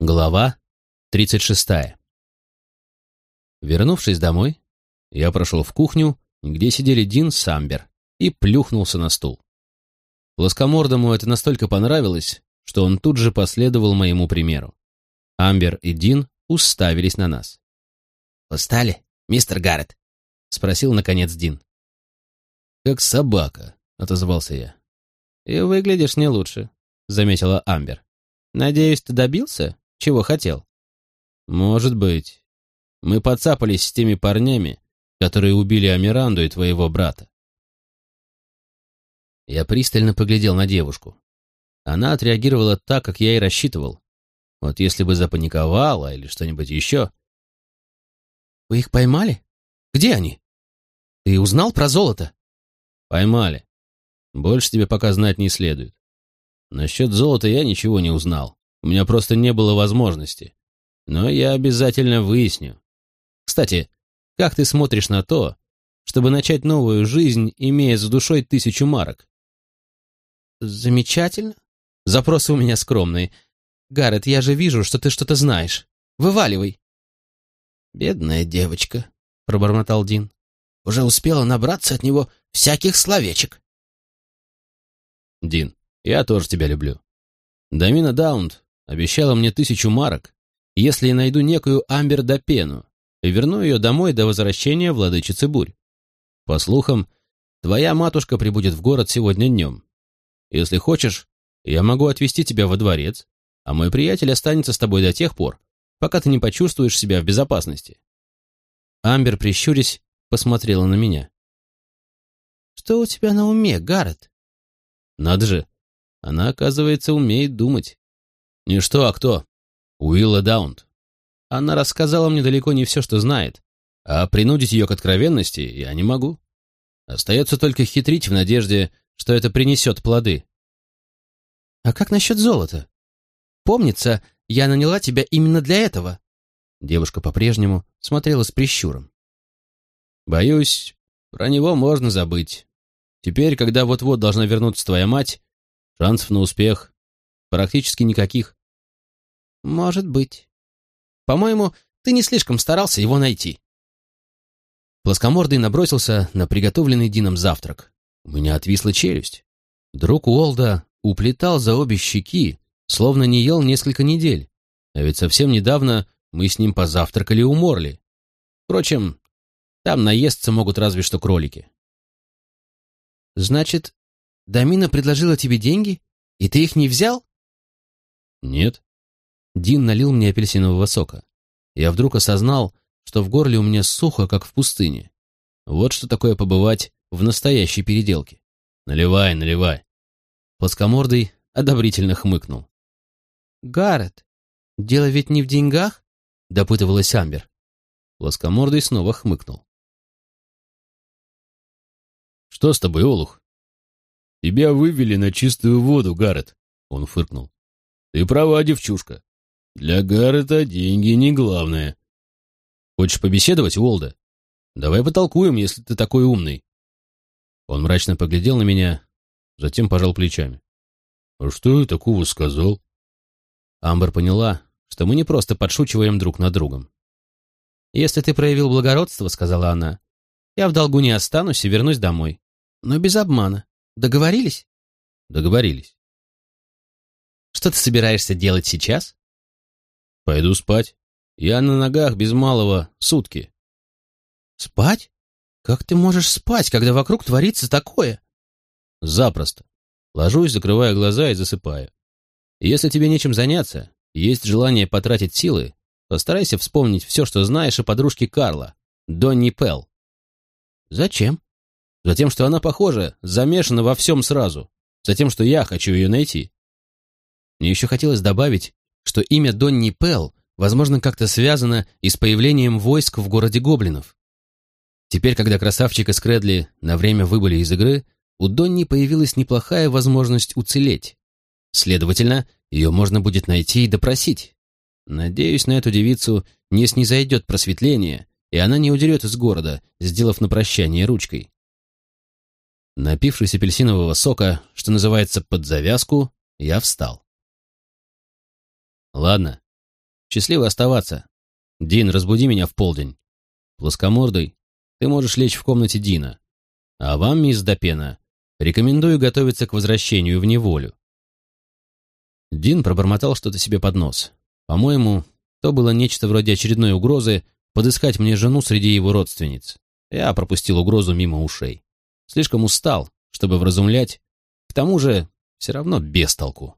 Глава 36. Вернувшись домой, я прошел в кухню, где сидели Дин с Амбер, и плюхнулся на стул. Плоскомордому это настолько понравилось, что он тут же последовал моему примеру. Амбер и Дин уставились на нас. «Устали, мистер Гаррет?» — спросил, наконец, Дин. «Как собака», — отозвался я. «И выглядишь не лучше», — заметила Амбер. «Надеюсь, ты добился, чего хотел?» «Может быть. Мы подцапались с теми парнями, которые убили Амиранду и твоего брата». Я пристально поглядел на девушку. Она отреагировала так, как я и рассчитывал. Вот если бы запаниковала или что-нибудь еще. «Вы их поймали? Где они? Ты узнал про золото?» «Поймали. Больше тебе пока знать не следует. Насчет золота я ничего не узнал. У меня просто не было возможности. Но я обязательно выясню. Кстати, как ты смотришь на то, чтобы начать новую жизнь, имея за душой тысячу марок? Замечательно. Запросы у меня скромные. Гаррет, я же вижу, что ты что-то знаешь. Вываливай. Бедная девочка, пробормотал Дин. Уже успела набраться от него всяких словечек. Дин, я тоже тебя люблю. Дамина Даунт обещала мне тысячу марок, если найду некую Амбер Допену и верну ее домой до возвращения владычицы бурь. По слухам, твоя матушка прибудет в город сегодня днем. Если хочешь, я могу отвезти тебя во дворец, а мой приятель останется с тобой до тех пор, пока ты не почувствуешь себя в безопасности. Амбер, прищурясь, посмотрела на меня. «Что у тебя на уме, Гаррет?» «Надо же, она, оказывается, умеет думать. Не что, а кто? Уилла Даунт. Она рассказала мне далеко не все, что знает, а принудить ее к откровенности я не могу. Остается только хитрить в надежде, что это принесет плоды. А как насчет золота? Помнится, я наняла тебя именно для этого. Девушка по-прежнему смотрела с прищуром. Боюсь, про него можно забыть. Теперь, когда вот-вот должна вернуться твоя мать, шансов на успех практически никаких. Может быть. По-моему, ты не слишком старался его найти. Плоскомордый набросился на приготовленный Дином завтрак. У меня отвисла челюсть. Друг Уолда уплетал за обе щеки, словно не ел несколько недель. А ведь совсем недавно мы с ним позавтракали у Морли. Впрочем, там наесться могут разве что кролики. Значит, Дамина предложила тебе деньги, и ты их не взял? Нет. Дин налил мне апельсинового сока. Я вдруг осознал, что в горле у меня сухо, как в пустыне. Вот что такое побывать в настоящей переделке. Наливай, наливай. Плоскомордый одобрительно хмыкнул. Гаррет, дело ведь не в деньгах? Допытывалась Амбер. Плоскомордый снова хмыкнул. «Что с тобой, Олух?» «Тебя вывели на чистую воду, Гаррет», — он фыркнул. «Ты права, девчушка. Для Гаррета деньги не главное. Хочешь побеседовать, Уолда? Давай потолкуем, если ты такой умный». Он мрачно поглядел на меня, затем пожал плечами. «А что я такого сказал?» Амбер поняла, что мы не просто подшучиваем друг над другом. «Если ты проявил благородство, — сказала она, — я в долгу не останусь и вернусь домой. Но без обмана. Договорились?» «Договорились». «Что ты собираешься делать сейчас?» «Пойду спать. Я на ногах без малого сутки». «Спать? Как ты можешь спать, когда вокруг творится такое?» «Запросто. Ложусь, закрывая глаза и засыпаю. Если тебе нечем заняться, есть желание потратить силы, постарайся вспомнить все, что знаешь о подружке Карла, Донни Пелл. Зачем? Затем, что она, похоже, замешана во всем сразу. Затем, что я хочу ее найти. Мне еще хотелось добавить, что имя Донни Пелл, возможно, как-то связано и с появлением войск в городе гоблинов. Теперь, когда красавчик и Скредли на время выбыли из игры, у Донни появилась неплохая возможность уцелеть. Следовательно, ее можно будет найти и допросить. Надеюсь, на эту девицу не снизойдет просветление, и она не удерет из города, сделав на прощание ручкой. Напившись апельсинового сока, что называется, под завязку, я встал. Ладно, Счастливо оставаться. Дин, разбуди меня в полдень. Плоскомордый, ты можешь лечь в комнате Дина. А вам, мисс Допена, рекомендую готовиться к возвращению в неволю. Дин пробормотал что-то себе под нос. По-моему, то было нечто вроде очередной угрозы подыскать мне жену среди его родственниц. Я пропустил угрозу мимо ушей. Слишком устал, чтобы вразумлять. К тому же, все равно без толку.